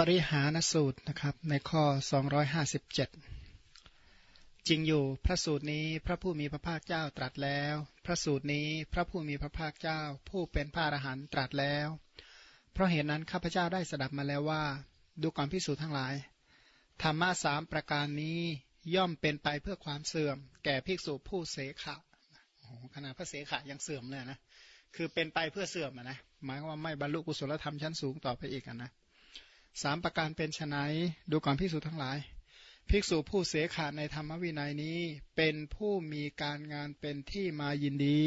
ปริหานสูตรนะครับในข้อ 257 จริงอยู่พระสูตรนี้พระผู้มีพระภาคเจ้าตรัสแล้ว พระสูตรนี้พระผู้มีพระภาคเจ้า ผู้เป็นพระอรหันตรัสแล้ว เพราะเหตุนั้นข้าพเจ้าได้สดับมาแล้วว่า ดูก่อนพิสูจน์ทั้งหลาย ธรรมะสามประการนี้ย่อมเป็นไปเพื่อความเสื่อม แก่ภิกษุผู้เสขะโอ้ขนาดพระเสขะยังเสื่อมเลยนะคือเป็นไปเพื่อเสื่อมนะหมายว่าไม่บรรลุกุศลธรรมชั้นสูงต่อไปอีกนะ สามประการเป็นไนดูก่อนภิกษุทั้งหลาย ภิกษุผู้เสขาในธรรมวินัยนี้เป็นผู้มีการงานเป็นที่มายินดี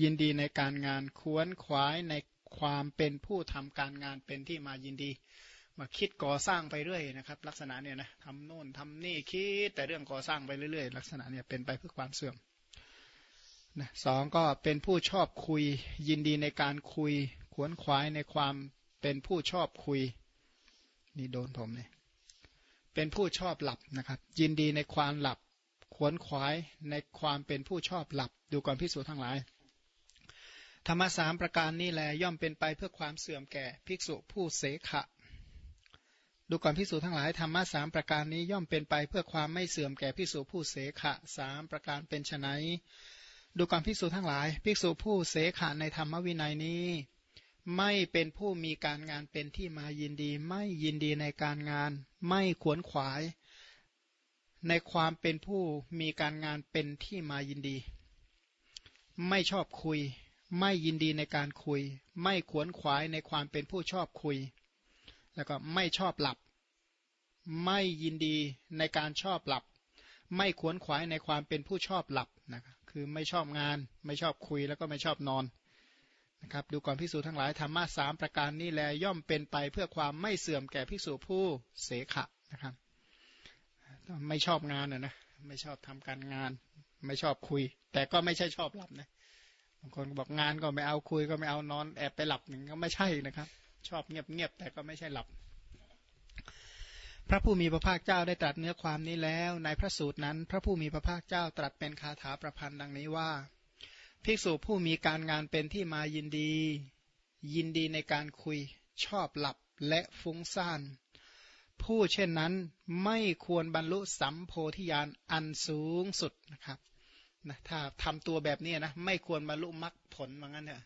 ยินดีในการงานควนขวายในความเป็นผู้ทำการงานเป็นที่มายินดี มาคิดก่อสร้างไปเรื่อยนะครับ ลักษณะเนี่ยนะทำโน่นทำนี่คิดแต่เรื่องก่อสร้างไปเรื่อยๆ ลักษณะเนี่ยเป็นไปเพื่อความเสื่อมนะสองก็เป็นผู้ชอบคุย ยินดีในการคุย ขวนขวายในความเป็นผู้ชอบคุย นี่โดนผมเนี่ยเป็นผู้ชอบหลับนะครับ ยินดีในความหลับขวนขวายในความเป็นผู้ชอบหลับดูก่อนพิสูจทั้งหลาย ธรรมสามประการนี้แลย่อมเป็นไปเพื่อความเสื่อมแก่ภิกษุผู้เสขะ ดูก่อนพิสูจทั้งหลายธรรมะสามประการนี้ย่อมเป็นไปเพื่อความไม่เสื่อมแก่ภิกษุผู้เสขะสามประการเป็นไนดูก่อนภิกษุทั้งหลาย ภิกษุผู้เสขะในธรรมวินัยนี้ ไม่เป็นผู้มีการงานเป็นที่มายินดี ไม่ยินดีในการงาน ไม่ขวนขวาย ในความเป็นผู้มีการงานเป็นที่มายินดี ไม่ชอบคุย ไม่ยินดีในการคุย ไม่ขวนขวายในความเป็นผู้ชอบคุย แล้วก็ไม่ชอบหลับ ไม่ยินดีในการชอบหลับ ไม่ขวนขวายในความเป็นผู้ชอบหลับนะครับคือไม่ชอบงาน ไม่ชอบคุยแล้วก็ไม่ชอบนอน นะครับดูก่อนพิสูจทั้งหลายธรรมะสามประการนี้แลย่อมเป็นไปเพื่อความไม่เสื่อมแก่พิสูจผู้เสขะนะครับไม่ชอบงานนะนะไม่ชอบทำการงาน ไม่ชอบคุย แต่ก็ไม่ใช่ชอบหลับนะบางคนบอกงานก็ไม่เอาคุยก็ไม่เอานอนแอบไปหลับหนึ่งก็ไม่ใช่นะครับ ชอบเงียบเงียบแต่ก็ไม่ใช่หลับ พระผู้มีพระภาคเจ้าได้ตรัสเนื้อความนี้แล้ว ในพระสูตรนั้น พระผู้มีพระภาคเจ้าตรัสเป็นคาถาประพันธ์ดังนี้ว่า ภิกษุผู้มีการงานเป็นที่มายินดี ยินดีในการคุย ชอบหลับและฟุ้งซ่าน ผู้เช่นนั้นไม่ควรบรรลุสัมโพธิญาณอันสูงสุดนะครับนะถ้าทำตัวแบบนี้นะไม่ควรบรรลุมรรคผลว่างั้นเนี่ย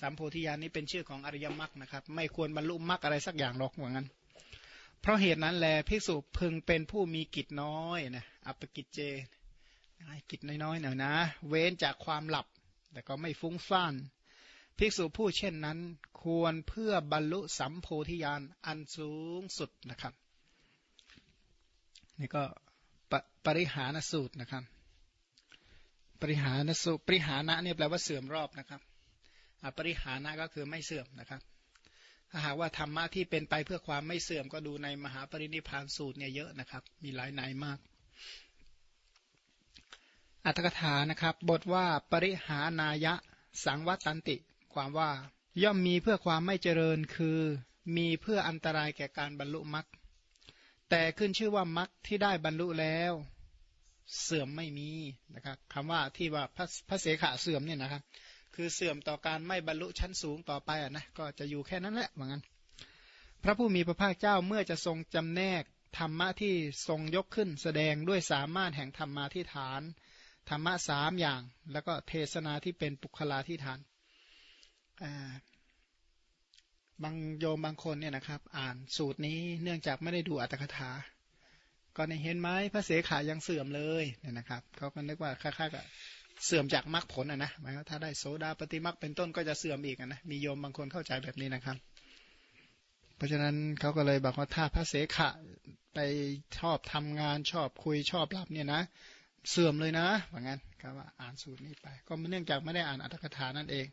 สัมโพธิญาณนี้เป็นชื่อของอริยมรรคนะครับ ไม่ควรบรรลุมรรคอะไรสักอย่างหรอกว่างั้น เพราะเหตุนั้นแลภิกษุพึงเป็นผู้มีกิจน้อยนะอัปกิจเจ กิจน้อยๆหน่อยนะ เว้นจากความหลับ แต่ก็ไม่ฟุ้งซ่านภิกษุผู้เช่นนั้น ควรเพื่อบรรลุสัมโพธิญาณอันสูงสุดนะครับ นี่ก็ปปริหานสูตรนะครับ ปริหานสูตรปริหานะเนี่ยแปลว่าเสื่อมรอบนะครับปริหานะก็คือไม่เสื่อมนะครับถ้าหากว่าธรรมะที่เป็นไปเพื่อความไม่เสื่อมก็ดูในมหาปรินิพานสูตรเนี่ยเยอะนะครับ มีหลายในมาก อัตถกถานะครับ บทว่าปริหานายะ สังวัตันติ ความว่า ย่อมมีเพื่อความไม่เจริญคือ มีเพื่ออันตรายแก่การบรรลุมรรคแต่ขึ้นชื่อว่ามรรคที่ได้บรรลุแล้ว เสื่อมไม่มีนะครับคำว่าที่ว่าพระพระเสขะเสื่อมเนี่ยนะครับ คือเสื่อมต่อการไม่บรรลุชั้นสูงต่อไปอะนะก็จะอยู่แค่นั้นแหละเหมือนกันพระผู้มีพระภาคเจ้าเมื่อจะทรงจำแนกธรรมะที่ทรงยกขึ้นแสดงด้วยสามารถแห่งธรรมาที่ฐาน ธรรมะสามอย่าง แล้วก็เทศนาที่เป็นปุคลาที่ฐานบางโยมบางคนเนี่ยนะครับ อ่านสูตรนี้เนื่องจากไม่ได้ดูอัตถกถา ก็ในเห็นไหมพระเสขายังเสื่อมเลยเนี่ยนะครับเขาก็นึกว่าค่าๆกับเสื่อมจากมรรคผลอะนะหมายว่าถ้าได้โสดาปฏิมรรคเป็นต้นก็จะเสื่อมอีกนะมีโยมบางคนเข้าใจแบบนี้นะครับ เพราะฉะนั้นเขาก็เลยบอกว่าถ้าพระเสขะไปชอบทำงานชอบคุยชอบรับเนี่ยนะ เสื่อมเลยนะว่างั้นก็ว่าอ่านสูตรนี้ไป ก็เนื่องจากไม่ได้อ่านอัตถกถานั่นเอง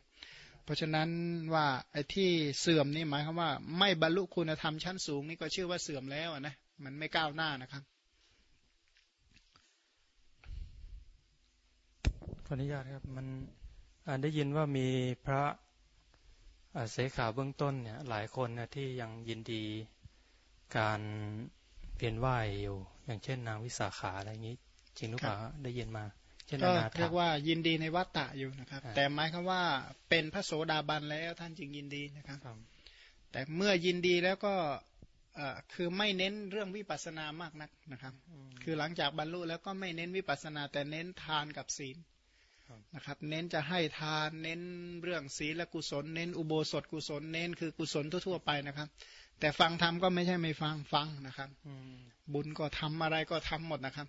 เพราะฉะนั้นว่าไอ้ที่เสื่อมนี่หมายความว่า ไม่บรรลุคุณธรรมชั้นสูงนี่ก็ชื่อว่าเสื่อมแล้วนะมันไม่ก้าวหน้านะครับขออนุญาตครับมันได้ยินว่ามีพระเสขาเบื้องต้นเนี่ยหลายคนนะที่ยังยินดีการเปลี่ยนไหวอยู่ อย่างเช่นนางวิสาขาอะไรอย่างนี้ จริงหรือเปล่าได้ยินมาก็เรียกว่ายินดีในวัตตะอยู่นะครับ แต่หมายคำว่าเป็นพระโสดาบันแล้วท่านจึงยินดีนะครับ แต่เมื่อยินดีแล้วก็คือไม่เน้นเรื่องวิปัสสนามากนักนะครับ คือหลังจากบรรลุแล้วก็ไม่เน้นวิปัสสนา แต่เน้นทานกับศีลนะครับ เน้นจะให้ทานเน้นเรื่องศีลและกุศล เน้นอุโบสถกุศล เน้นคือกุศลทั่วๆไปนะครับ แต่ฟังธรรมก็ไม่ใช่ไม่ฟังฟังนะครับบุญก็ทำอะไรก็ทำหมดนะครับ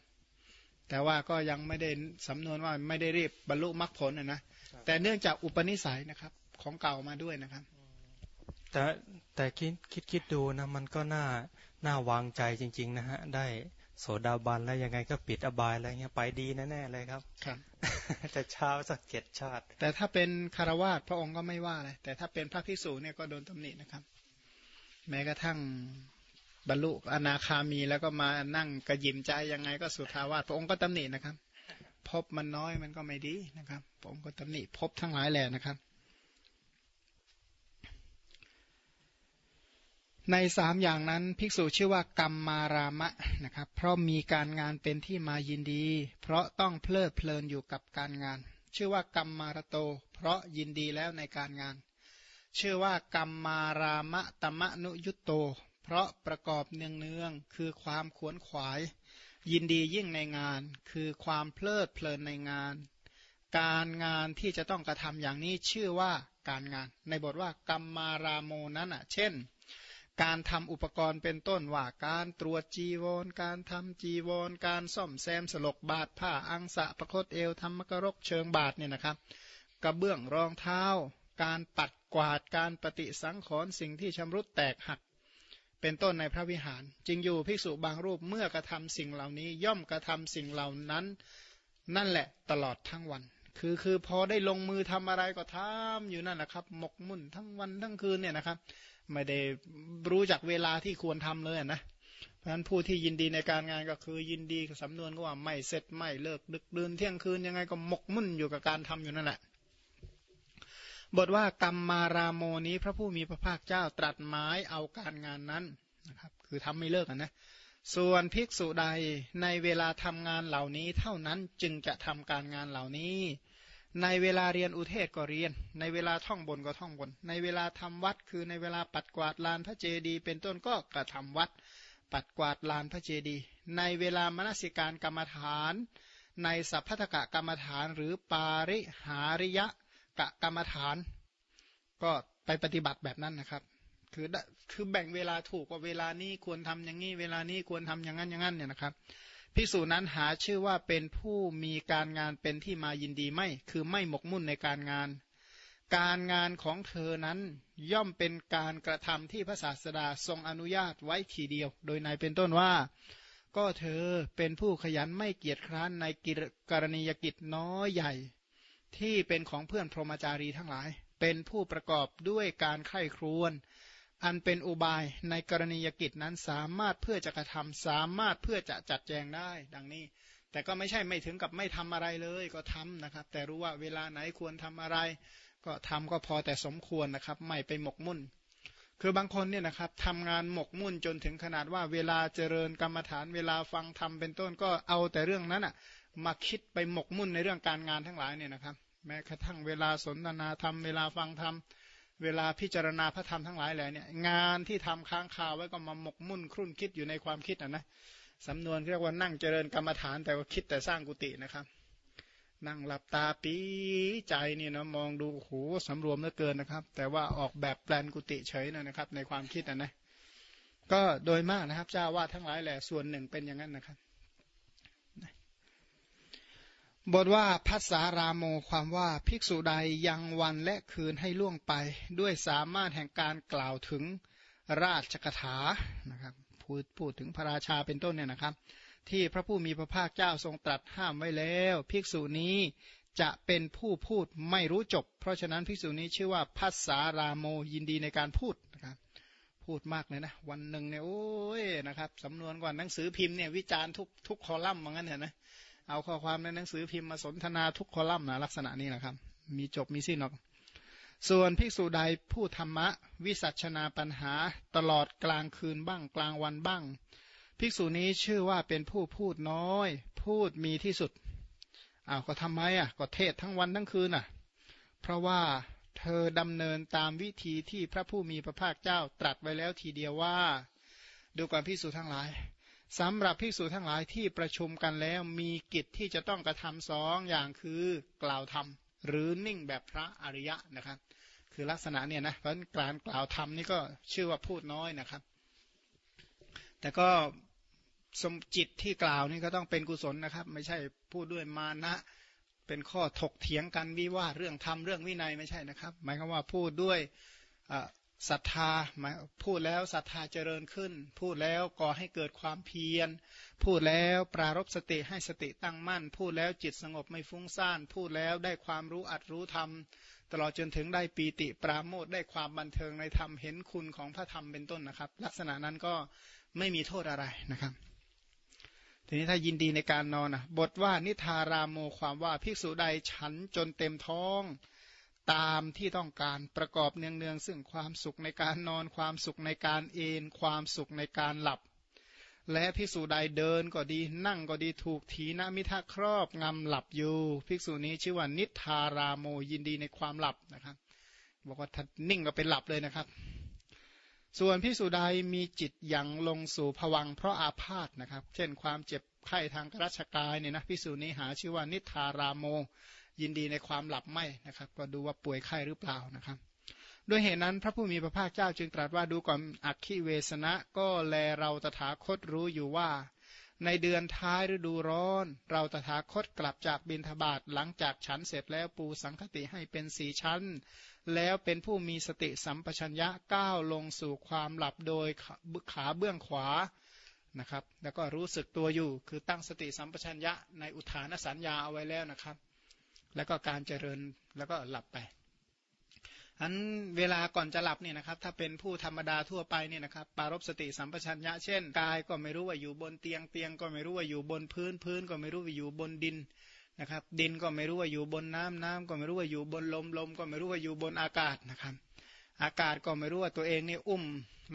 แต่ว่าก็ยังไม่ได้สำนวนว่าไม่ได้รีบบรรลุมรรคผลนะนะแต่เนื่องจากอุปนิสัยนะครับ ของเก่ามาด้วยนะครับ แต่แต่คิดคิดคิดดูนะมันก็น่าน่าวางใจจริง ๆ นะฮะ ได้โสดาบันแล้วยังไงก็ปิดอบายอะไรเงี้ยไปดีแน่ๆเลยครับครับแต่เช้าสักเจ็ดชาติ แต่ถ้าเป็นคารวาสพระองค์ก็ไม่ว่าเลยแต่ถ้าเป็นพระภิกษุเนี่ยก็โดนตำหนินะครับ แม้กระทั่ง บรรลุอนาคามีแล้วก็มานั่งกระยิมใจยังไงก็สุทาวาสพระองค์ก็ตำหนินะครับ พบมันน้อยมันก็ไม่ดีนะครับพระองค์ก็ตำหนิพบทั้งหลายแหละนะครับ ในสามอย่างนั้นภิกษุชื่อว่ากรรมมารามะนะครับ เพราะมีการงานเป็นที่มายินดี เพราะต้องเพลิดเพลินอยู่กับการงาน ชื่อว่ากรรมมารโต เพราะยินดีแล้วในการงาน ชื่อว่ากรรมมารามะตมะนุยุตโต เพราะประกอบเนืองเนืองคือความขวนขวาย ยินดียิ่งในงาน คือความเพลิดเพลินในงาน การงานที่จะต้องกระทำอย่างนี้ชื่อว่าการงาน ในบทว่ากรรมมารามโมนั้นอะ เช่น การทำอุปกรณ์เป็นต้นว่าการตรวจจีวร การทำจีวร การซ่อมแซมสลกบาดผ้าอังสะประคตเอวทำมกรกเชิงบาดเนี่ยนะครับ กระเบื้องรองเท้า การปัดกวาดการปฏิสังขรณ์สิ่งที่ชำรุดแตกหัก เป็นต้นในพระวิหารจริงอยู่ภิกษุบางรูปเมื่อกระทำสิ่งเหล่านี้ ย่อมกระทำสิ่งเหล่านั้น นั่นแหละตลอดทั้งวัน คือคือพอได้ลงมือทำอะไรก็ทำอยู่นั่นแหละครับ หมกมุ่นทั้งวันทั้งคืนเนี่ยนะครับ ไม่ได้รู้จักเวลาที่ควรทำเลยนะเพราะฉะนั้นผู้ที่ยินดีในการงานก็คือยินดีสำนวนก็ว่าไม่เสร็จไม่เลิกดึกดื่นเที่ยงคืนยังไงก็หมกมุ่นอยู่กับการทำอยู่นั่นแหละ บทว่ากรรมมาราโมนี้พระผู้มีพระภาคเจ้าตรัสหมายเอาการงานนั้นนะครับคือทำไม่เลิกนะส่วนภิกษุใดในเวลาทำงานเหล่านี้เท่านั้นจึงจะทำการงานเหล่านี้ ในเวลาเรียนอุเทศก็เรียน ในเวลาท่องบนก็ท่องบน ในเวลาทำวัดคือในเวลาปัดกวาดลานพระเจดีย์เป็นต้นก็กระทำวัด ปัดกวาดลานพระเจดีย์ในเวลามนสิการกรรมฐาน ในสัพพทกะกรรมฐานหรือปาริหาริยะ กะกรรมฐาน ก็ไปปฏิบัติแบบนั้นนะครับ คือคือแบ่งเวลาถูกว่าเวลานี้ควรทำอย่างนี้ เวลานี้ควรทำอย่างนั้นอย่างนั้นเนี่ยนะครับภิกษุนั้นหาชื่อว่าเป็นผู้มีการงานเป็นที่มายินดีไม่ คือไม่หมกมุ่นในการงาน การงานของเธอนั้นย่อมเป็นการกระทำที่พระศาสดาทรงอนุญาตไว้ทีเดียว โดยในเป็นต้นว่า ก็เธอเป็นผู้ขยันไม่เกียจคร้านในกรณียกิจน้อยใหญ่ ที่เป็นของเพื่อนพรหมจารีทั้งหลาย เป็นผู้ประกอบด้วยการไข้ครวน อันเป็นอุบายในกรณียกิจนั้นสามารถเพื่อจะกระทำสามารถเพื่อจะจัดแจงได้ ดังนี้ แต่ก็ไม่ใช่ไม่ถึงกับไม่ทำอะไรเลยก็ทำนะครับ แต่รู้ว่าเวลาไหนควรทำอะไร ก็ทำก็พอแต่สมควรนะครับ ไม่ไปหมกมุ่นคือบางคนเนี่ยนะครับทำงานหมกมุ่นจนถึงขนาดว่าเวลาเจริญกรรมฐานเวลาฟังธรรมเป็นต้นก็เอาแต่เรื่องนั้นอะ มาคิดไปหมกมุ่นในเรื่องการงานทั้งหลายเนี่ยนะครับ แม้กระทั่งเวลาสนทนาธรรมเวลาฟังธรรมเวลาพิจารณาพระธรรมทั้งหลายแหละเนี่ยงานที่ทำค้างคาไว้ก็มาหมกมุ่นครุ่นคิดอยู่ในความคิดนะนะสำนวนเรียกว่านั่งเจริญกรรมฐานแต่ว่าคิดแต่สร้างกุฏินะครับ นั่งหลับตาปีใจนี่นะมองดูโหสำรวมเหลือเกินนะครับ แต่ว่าออกแบบแปลนกุฏิเฉยนะครับ ในความคิดนะนะก็โดยมากนะครับเจ้าว่าทั้งหลายแหละส่วนหนึ่งเป็นอย่างนั้นนะครับ บทว่าพัสสารามโมความว่าภิกษุใดยังวันและคืนให้ล่วงไป ด้วยสามารถแห่งการกล่าวถึงราชกถานะครับพูดพูดถึงพระราชาเป็นต้นเนี่ยนะครับ ที่พระผู้มีพระภาคเจ้าทรงตรัสห้ามไว้แล้ว ภิกษุนี้จะเป็นผู้พูดไม่รู้จบ เพราะฉะนั้นภิกษุนี้ชื่อว่าพัสสารามโมยินดีในการพูดนะครับพูดมากเลยนะ วันหนึ่งเนี่ยโอ้ยนะครับสำนวนก่อนหนังสือพิมพ์เนี่ยวิจารณ์ทุกทุกคอลัมน์เหมือนกันเห็นไหม เอาข้อความในหนังสือพิมพ์มาสนทนาทุกคอลัมน์นะลักษณะนี้นะครับ มีจบมีสิ้นหรอก ส่วนภิกษุใดผู้ธรรมะ วิสัชนาปัญหา ตลอดกลางคืนบ้างกลางวันบ้าง ภิกษุนี้ชื่อว่าเป็นผู้พูดน้อย พูดมีที่สุดอ้าวก็ทำไมอะก็เทศทั้งวันทั้งคืนอะ เพราะว่าเธอดำเนินตามวิธีที่พระผู้มีพระภาคเจ้าตรัสไว้แล้วทีเดียวว่า ดูก่อนภิกษุทั้งหลาย สำหรับภิกษุทั้งหลายที่ประชุมกันแล้วมีกิจที่จะต้องกระทำสองอย่างคือกล่าวธรรม หรือนิ่งแบบพระอริยะนะครับ คือลักษณะเนี่ยนะเพราะการกล่าวธรรมนี่ก็ชื่อว่าพูดน้อยนะครับ แต่ก็สมจิตที่กล่าวนี่ก็ต้องเป็นกุศลนะครับ ไม่ใช่พูดด้วยมานะเป็นข้อถกเถียงกันวิวาเรื่องธรรมเรื่องวินัยไม่ใช่นะครับ หมายความว่าพูดด้วย ศรัทธาพูดแล้วศรัทธาเจริญขึ้น พูดแล้วก่อให้เกิดความเพียร พูดแล้วปรารบสติให้สติตั้งมั่น พูดแล้วจิตสงบไม่ฟุ้งซ่าน พูดแล้วได้ความรู้อัดรู้ธรรม ตลอดจนถึงได้ปีติปราโมทได้ความบันเทิงในธรรมเห็นคุณของพระธรรมเป็นต้นนะครับ ลักษณะนั้นก็ไม่มีโทษอะไรนะครับ ทีนี้ถ้ายินดีในการนอนนะบทว่านิทารามโมความว่าภิกษุใดฉันจนเต็มท้อง ตามที่ต้องการประกอบเนืองๆซึ่งความสุขในการนอนความสุขในการเอนความสุขในการหลับ และภิกษุใดเดินก็ดีนั่งก็ดีถูกถีนมิทะครอบงำหลับอยู่ภิกษุนี้ชื่อว่านิทาราโมยินดีในความหลับนะครับ บอกว่าถ้านิ่งก็เป็นหลับเลยนะครับ ส่วนภิกษุใดมีจิตยังลงสู่ผวังเพราะอาพาธนะครับ เช่นความเจ็บไข้ทางราชกายเนี่ยนะภิกษุนี้หาชื่อว่านิทาราโม ยินดีในความหลับไม่นะครับ ก็ดูว่าป่วยไข้หรือเปล่านะครับ ด้วยเหตุนั้นพระผู้มีพระภาคเจ้าจึงตรัสว่าดูก่อนอักขิเวสนะก็แลเราตถาคตรู้อยู่ว่า ในเดือนท้ายฤดูร้อน เราตถาคตกลับจากบินทบาทหลังจากฉันเสร็จแล้วปูสังคติให้เป็นสีชั้น แล้วเป็นผู้มีสติสัมปชัญญะก้าวลงสู่ความหลับโดยขาเบื้องขวานะครับ แล้วก็รู้สึกตัวอยู่ คือตั้งสติสัมปชัญญะในอุทานสัญญาเอาไว้แล้วนะครับ แล้วก็การเจริญแล้วก็หลับไปอันเวลาก่อนจะหลับเนี่ยนะครับ ถ้าเป็นผู้ธรรมดาทั่วไปเนี่ยนะครับ ปารบสติสัมปชัญญะเช่นกายก็ไม่รู้ว่าอยู่บนเตียงเตียงก็ไม่รู้ว่าอยู่บนพื้นพื้นก็ไม่รู้ว่าอยู่บนดินนะครับ ดินก็ไม่รู้ว่าอยู่บนน้ำน้ำก็ไม่รู้ว่าอยู่บนลมลมก็ไม่รู้ว่าอยู่บนอากาศนะครับ อากาศก็ไม่รู้ว่าตัวเองนี่อุ้ม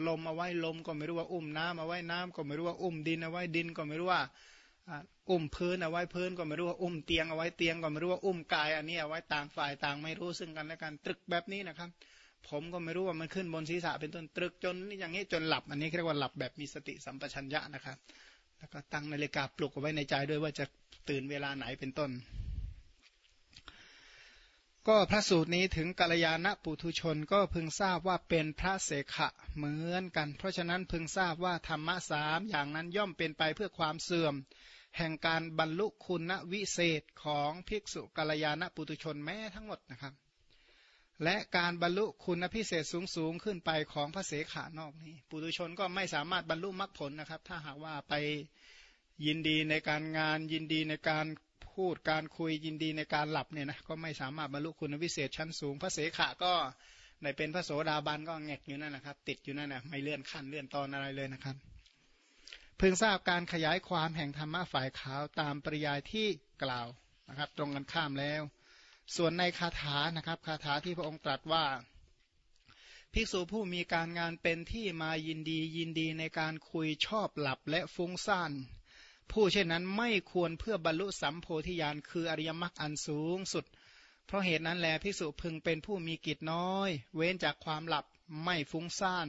ลมเอาไว้ลมก็ไม่รู้ว่าอุ้มน้ำเอาไว้น้ำก็ไม่รู้ว่าอุ้มดินเอาไว้ดินก็ไม่รู้ว่า อุ้มพื้นเอาไว้พื้นก็ไม่รู้ว่าอุ้มเตียงเอาไว้เตียงก็ไม่รู้ว่าอุ้มกายอันนี้เอาไว้ต่างฝ่ายต่างไม่รู้ซึ่งกันและกันตรึกแบบนี้นะครับ ผมก็ไม่รู้ว่ามันขึ้นบนศีรษะเป็นต้นตรึกจนอย่างนี้จนหลับ อันนี้เรียกว่าหลับแบบมีสติสัมปชัญญะนะครับ แล้วก็ตั้งนาฬิกาปลุกเอาไว้ในใจด้วยว่าจะตื่นเวลาไหนเป็นต้น ก็พระสูตรนี้ถึงกัลยาณปุถุชนก็พึงทราบว่าเป็นพระเสขะเหมือนกัน เพราะฉะนั้นพึงทราบว่าธรรมะสามอย่างนั้นย่อมเป็นไปเพื่อความเสื่อม แห่งการบรรลุคุณวิเศษของภิกษุกัลยาณปุตุชนแม้ทั้งหมดนะครับ และการบรรลุคุณพิเศษสูงสูงขึ้นไปของพระเสขานอกนี้ ปุตุชนก็ไม่สามารถบรรลุมรรคผลนะครับ ถ้าหากว่าไปยินดีในการงานยินดีในการพูดการคุยยินดีในการหลับเนี่ยนะก็ไม่สามารถบรรลุคุณวิเศษชั้นสูง พระเสขะก็ในเป็นพระโสดาบันก็แงกอยู่นั่นนะครับ ติดอยู่นั่นนะไม่เลื่อนขั้นเลื่อนตอนอะไรเลยนะครับ เพิ่งทราบการขยายความแห่งธรรมะฝ่ายขาวตามปริยายที่กล่าวนะครับ ตรงกันข้ามแล้ว ส่วนในคาถานะครับคาถาที่พระองค์ตรัสว่าภิกษุผู้มีการงานเป็นที่มายินดียินดีในการคุยชอบหลับและฟุ้งซ่านผู้เช่นนั้นไม่ควรเพื่อบรรลุสัมโพธิญาณคืออริยมรรคอันสูงสุด เพราะเหตุนั้นแลภิกษุพึงเป็นผู้มีกิจน้อย เว้นจากความหลับไม่ฟุ้งซ่าน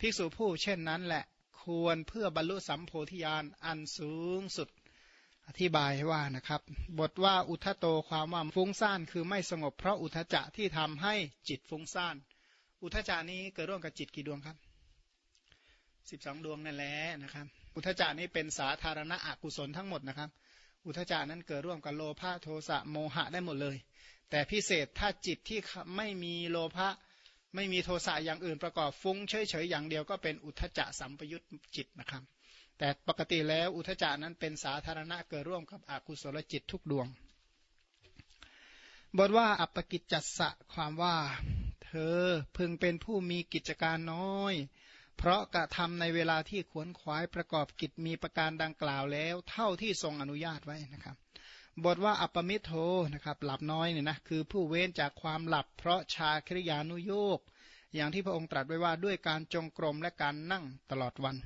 ภิกษุผู้เช่นนั้นแหละ ควรเพื่อบรรลุสัมโพธิญาณอันสูงสุดอธิบายว่านะครับ บทว่าอุทโตความว่าฟุ้งซ่านคือไม่สงบเพราะอุทจะที่ทำให้จิตฟุ้งซ่าน อุทจานี้เกิดร่วมกับจิตกี่ดวงครับสิบสองดวงนั่นแหละนะครับ อุทจานี้เป็นสาธารณะอกุศลทั้งหมดนะครับ อุทจานั้นเกิดร่วมกับโลภะโทสะโมหะได้หมดเลย แต่พิเศษถ้าจิตที่ไม่มีโลภะ ไม่มีโทสะอย่างอื่นประกอบฟุ้งเฉยๆอย่างเดียวก็เป็นอุทจจะสัมปยุตจิตนะครับ แต่ปกติแล้วอุทจานั้นเป็นสาธารณะเกิดร่วมกับอกุศลจิตทุกดวง บทว่าอัปกิจจัสสะความว่า เธอพึงเป็นผู้มีกิจการน้อย เพราะกระทำในเวลาที่ขวนขวายประกอบกิจมีประการดังกล่าวแล้ว เท่าที่ทรงอนุญาตไว้นะครับ บทว่าอัปปมิโทนะครับหลับน้อยเนี่ยนะคือผู้เว้นจากความหลับเพราะชาคริยานุโยกอย่างที่พระองค์ตรัสไว้ว่าด้วยการจงกรมและการนั่งตลอดวัน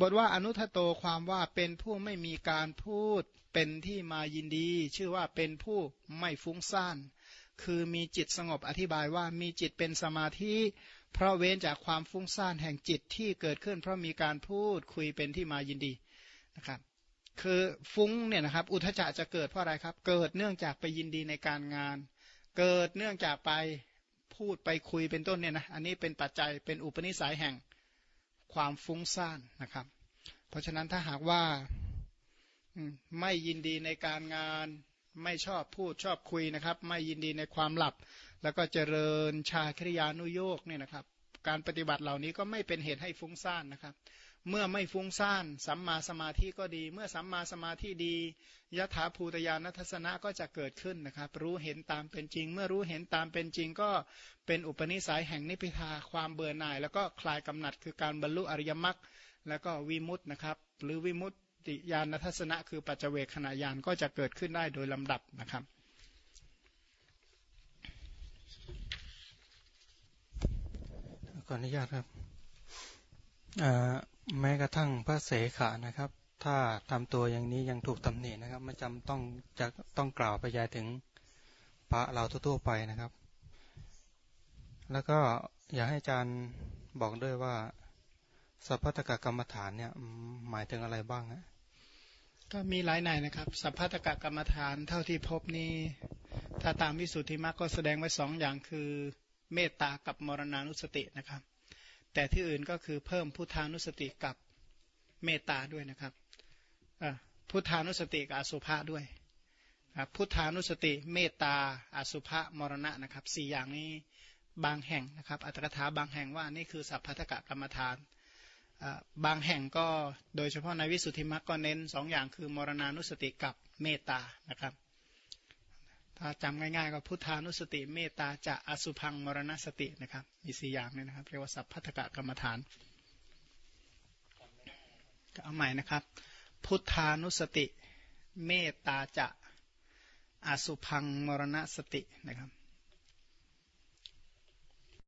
บทว่าอนุทโตความว่าเป็นผู้ไม่มีการพูดเป็นที่มายินดี ชื่อว่าเป็นผู้ไม่ฟุ้งซ่านคือมีจิตสงบอธิบายว่ามีจิตเป็นสมาธิ เพราะเว้นจากความฟุ้งซ่านแห่งจิตที่เกิดขึ้น เพราะมีการพูดคุยเป็นที่มายินดีนะครับ คือฟุ้งเนี่ยนะครับ อุทจจะจะเกิดเพราะอะไรครับ เกิดเนื่องจากไปยินดีในการงาน เกิดเนื่องจากไปพูดไปคุยเป็นต้นเนี่ยนะ อันนี้เป็นปัจจัยเป็นอุปนิสัยแห่งความฟุ้งซ่านนะครับ เพราะฉะนั้นถ้าหากว่าไม่ยินดีในการงาน ไม่ชอบพูดชอบคุยนะครับ ไม่ยินดีในความหลับ แล้วก็เจริญชาคริยานุโยกเนี่ยนะครับ การปฏิบัติเหล่านี้ก็ไม่เป็นเหตุให้ฟุ้งซ่านนะครับ เมื่อไม่ฟุ้งซ่านสัมมาสมาธิก็ดี เมื่อสัมมาสมาธิดียถาภูตยานัทสนะก็จะเกิดขึ้นนะครับ รู้เห็นตามเป็นจริง เมื่อรู้เห็นตามเป็นจริง ก็เป็นอุปนิสัยแห่งนิพพิทาความเบื่อหน่าย แล้วก็คลายกำหนัดคือการบรรลุอริยมรรคแล้วก็วิมุตต์นะครับ หรือวิมุตติญาณทัศนะ คือปัจเจเวขณะญาณก็จะเกิดขึ้นได้โดยลำดับนะครับ ขออนุญาตครับ แม้กระทั่งพระเสขานะครับ ถ้าทำตัวอย่างนี้ยังถูกตำหนินะครับไม่จำต้องจะต้องกล่าวไปยายถึงพระเราทั่วไปนะครับ แล้วก็อยากให้อาจารย์บอกด้วยว่าสัพพตกกรรมฐานเนี่ยหมายถึงอะไรบ้างฮะก็มีหลายในนะครับ สัพพตกกรรมฐานเท่าที่พบนี้ถ้าตามวิสุทธิมรรคก็แสดงไว้สองอย่างคือ เมตตากับมรณานุสตินะครับ แต่ที่อื่นก็คือเพิ่มพุทธานุสติกับเมตตาด้วยนะครับพุทธานุสติกับอสุภะด้วยพุทธานุสติเมตตาอสุภะมรณะนะครับสี่อย่างนี้บางแห่งนะครับอัตถกถาบางแห่งว่านี่คือสัพพะกกรรมฐานบางแห่งก็โดยเฉพาะในวิสุทธิมรรคก็เน้นสองอย่างคือมรณานุสติกับเมตตานะครับ ถ้าจำง่ายๆ ก็พุทธานุสติเมตตาจะอสุพังมรณสตินะครับ มีสี่อย่างนี่นะครับ เรียกว่าสัพพัทธกรรมฐานก็เอาใหม่นะครับ พุทธานุสติ เมตตาจะอสุพังมรณสตินะครับ